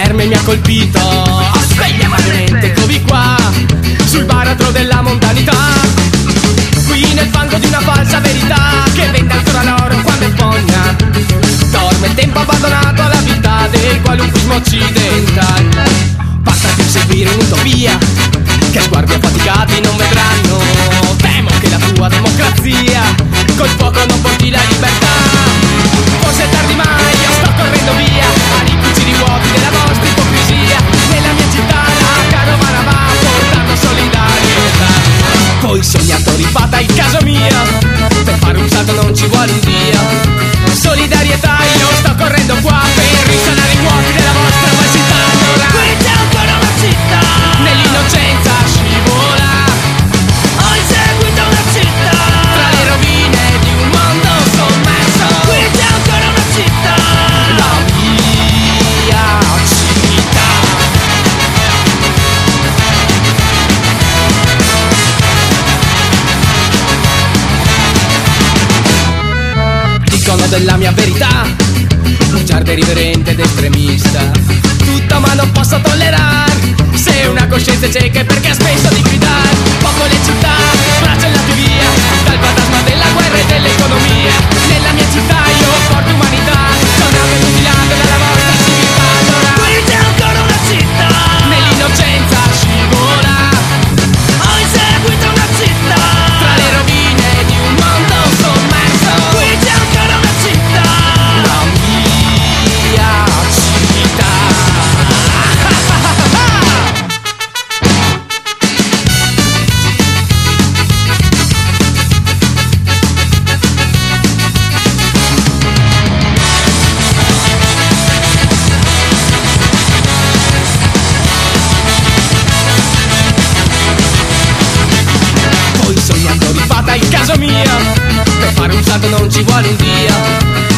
l'allarme mi ha colpito. Sveglia malamente, eccovi qua Sul baratro della mondanità. Qui nel fango di una falsa verità Che vende ancora l'oro quando è fogna. Dorme il tempo abbandonato alla vita Del qualunquismo occidentale Basta più seguire un'utopia Che sguardi affaticati non vedranno. Temo che la tua democrazia Col fuoco non porti la libertà. Forse sognatori fate il caso mio Per fare un salto non ci vuole un dio Solidarietà della mia verità. Bugiarda irriverente ed estremista. Tutta ma non posso tollerare. Se una coscienza è cieca è perché Mio Per fare un salto non ci vuole un dio